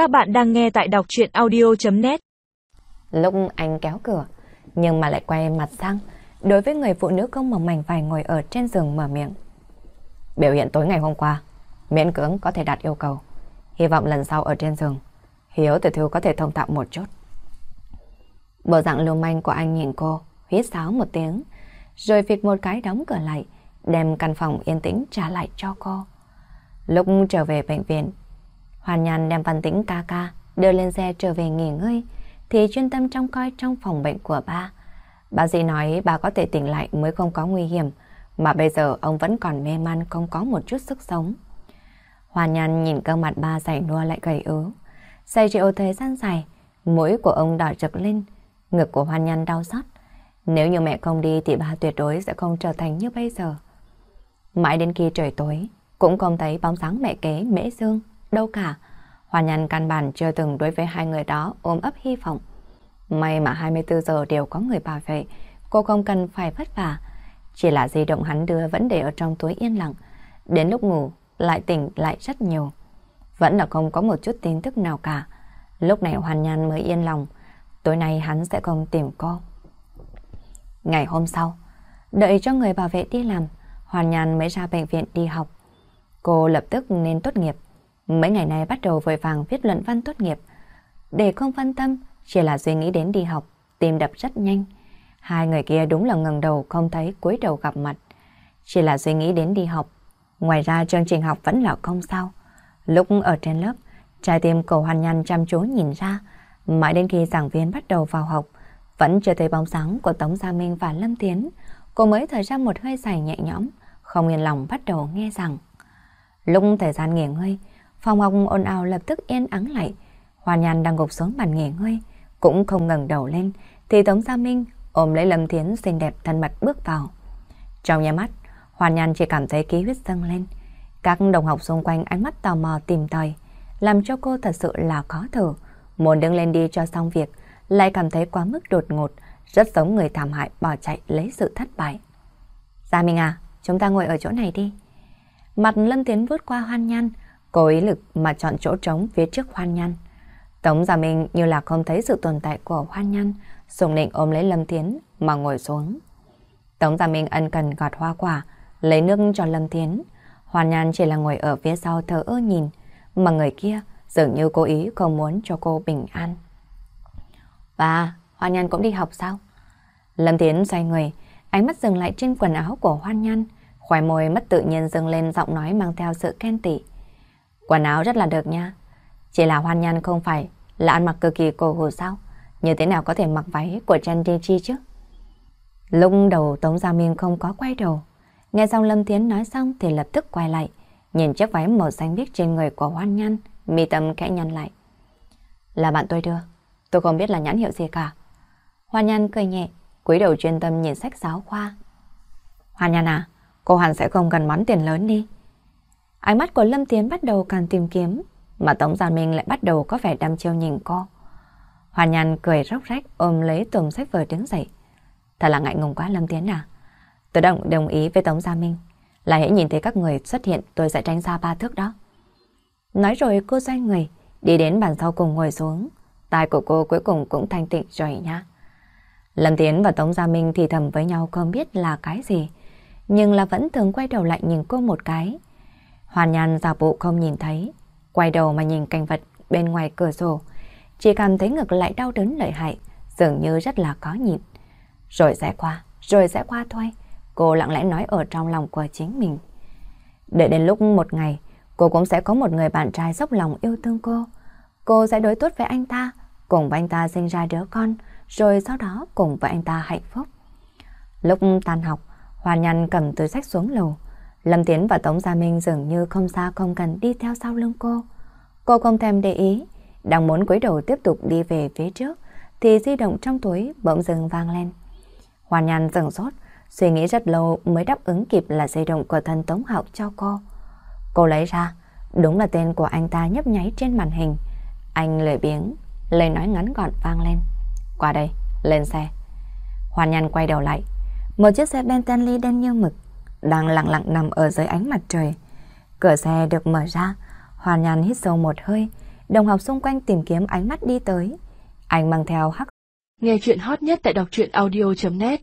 Các bạn đang nghe tại đọc chuyện audio.net Lúc anh kéo cửa, nhưng mà lại quay mặt sang, đối với người phụ nữ không mỏng mảnh vài ngồi ở trên giường mở miệng. Biểu hiện tối ngày hôm qua, miễn cưỡng có thể đạt yêu cầu. Hy vọng lần sau ở trên giường, Hiếu từ thư có thể thông tạo một chút. Bộ dạng lưu manh của anh nhìn cô, huyết sáo một tiếng, rồi việc một cái đóng cửa lại, đem căn phòng yên tĩnh trả lại cho cô. Lúc trở về bệnh viện, Hoàn Nhàn đem Văn Tĩnh ca ca đưa lên xe trở về nghỉ ngơi, thì chuyên tâm trong coi trong phòng bệnh của ba. Bác sĩ nói bà có thể tỉnh lại mới không có nguy hiểm, mà bây giờ ông vẫn còn mê man không có một chút sức sống. Hoàn Nhàn nhìn cơ mặt ba dày nua lại gầy ớ. Say rượu thời gian dài, mũi của ông đỏ rực lên, ngực của Hoàn Nhàn đau xót. Nếu như mẹ không đi thì ba tuyệt đối sẽ không trở thành như bây giờ. Mãi đến khi trời tối, cũng không thấy bóng dáng mẹ kế Mễ Dương đâu cả. Hoàn Nhân căn bản chưa từng đối với hai người đó ôm ấp hy vọng. May mà 24 giờ đều có người bảo vệ, cô không cần phải vất vả. Chỉ là di động hắn đưa vẫn để ở trong túi yên lặng. Đến lúc ngủ, lại tỉnh lại rất nhiều. Vẫn là không có một chút tin tức nào cả. Lúc này Hoàn Nhan mới yên lòng. Tối nay hắn sẽ không tìm cô. Ngày hôm sau, đợi cho người bảo vệ đi làm, Hoàn Nhàn mới ra bệnh viện đi học. Cô lập tức nên tốt nghiệp. Mấy ngày nay bắt đầu vội vàng viết luận văn tốt nghiệp. Để không phân tâm, chỉ là suy nghĩ đến đi học, tìm đập rất nhanh. Hai người kia đúng là ngẩng đầu không thấy cúi đầu gặp mặt. Chỉ là suy nghĩ đến đi học. Ngoài ra chương trình học vẫn là không sao. Lúc ở trên lớp, trái tim cầu hoàn nhăn chăm chú nhìn ra. Mãi đến khi giảng viên bắt đầu vào học, vẫn chưa thấy bóng sáng của Tống Gia Minh và Lâm Tiến. Cô mới thở ra một hơi dài nhẹ nhõm, không yên lòng bắt đầu nghe rằng. Lúc thời gian nghỉ ngơi, phòng học ồn ào lập tức yên ắng lại. hoa Nhan đang gục xuống bàn nghỉ ngơi, cũng không ngẩng đầu lên, thì Tống Gia Minh ôm lấy Lâm Thiến xinh đẹp thân mật bước vào. Trong nhà mắt, hoa Nhan chỉ cảm thấy ký huyết dâng lên. Các đồng học xung quanh ánh mắt tò mò tìm tòi, làm cho cô thật sự là khó thở. Muốn đứng lên đi cho xong việc, lại cảm thấy quá mức đột ngột, rất giống người thảm hại bỏ chạy lấy sự thất bại. Gia Minh à, chúng ta ngồi ở chỗ này đi. Mặt Lâm Tiến vút qua hoan nhan, cố ý lực mà chọn chỗ trống phía trước hoan nhan. Tống Gia Minh như là không thấy sự tồn tại của hoan nhan, dùng định ôm lấy Lâm Thiến mà ngồi xuống. Tống Gia Minh ân cần gọt hoa quả, lấy nước cho Lâm Thiến. Hoan nhan chỉ là ngồi ở phía sau thờ ơ nhìn, mà người kia dường như cố ý không muốn cho cô bình an. Và Hoan Nhan cũng đi học sao? Lâm Thiến xoay người, ánh mắt dừng lại trên quần áo của Hoan Nhan, khóe môi mất tự nhiên dâng lên giọng nói mang theo sự khen tị. Quần áo rất là được nha. Chỉ là Hoan Nhan không phải là ăn mặc cực kỳ cổ hủ sao? Như thế nào có thể mặc váy của Chen Chi chứ? Lúc đầu Tống Gia Minh không có quay đầu. Nghe xong Lâm Tiến nói xong thì lập tức quay lại, nhìn chiếc váy màu xanh biếc trên người của Hoan Nhan, mi tâm kẽ nhăn lại. Là bạn tôi đưa. Tôi không biết là nhãn hiệu gì cả. hoan Nhan cười nhẹ, cúi đầu chuyên tâm nhìn sách giáo khoa. hoan Nhan à, cô hẳn sẽ không cần món tiền lớn đi. Ánh mắt của Lâm Tiến bắt đầu càng tìm kiếm, mà Tống Gia Minh lại bắt đầu có vẻ đăm chiêu nhìn cô. Hoa Nhan cười róc rách ôm lấy tùm sách vừa đứng dậy. Thật là ngại ngùng quá Lâm Tiến à. Tôi đồng, đồng ý với Tống Gia Minh là hãy nhìn thấy các người xuất hiện tôi sẽ tránh ra ba thước đó. Nói rồi cô xoay người, đi đến bàn sau cùng ngồi xuống. Tai của cô cuối cùng cũng thanh tịnh rồi nha. Lâm Tiến và Tống Gia Minh thì thầm với nhau không biết là cái gì, nhưng là vẫn thường quay đầu lại nhìn cô một cái. Hoàn nhàn giả bộ không nhìn thấy, quay đầu mà nhìn cảnh vật bên ngoài cửa sổ, chỉ cảm thấy ngực lại đau đớn lợi hại, dường như rất là có nhịn. Rồi sẽ qua, rồi sẽ qua thôi, cô lặng lẽ nói ở trong lòng của chính mình. Để đến lúc một ngày, cô cũng sẽ có một người bạn trai dốc lòng yêu thương cô. Cô sẽ đối tốt với anh ta, cùng với anh ta sinh ra đứa con, rồi sau đó cùng với anh ta hạnh phúc. Lúc tan học, Hoàn Nhân cầm túi sách xuống lầu. Lâm Tiến và Tống Gia Minh dường như không xa không cần đi theo sau lưng cô. Cô không thèm để ý, đang muốn cúi đầu tiếp tục đi về phía trước, thì di động trong túi bỗng dừng vang lên. Hoàn Nhân dừng sốt, suy nghĩ rất lâu mới đáp ứng kịp là di động của thân Tống Học cho cô. Cô lấy ra, đúng là tên của anh ta nhấp nháy trên màn hình. Anh lười biếng, lời nói ngắn gọn vang lên. Qua đây, lên xe. Hoàn Nhan quay đầu lại. Một chiếc xe Bentley đen như mực đang lặng lặng nằm ở dưới ánh mặt trời. Cửa xe được mở ra. Hoàn Nhan hít sâu một hơi, đồng học xung quanh tìm kiếm ánh mắt đi tới. Anh mang theo hắc. Nghe chuyện hot nhất tại đọc truyện audio.net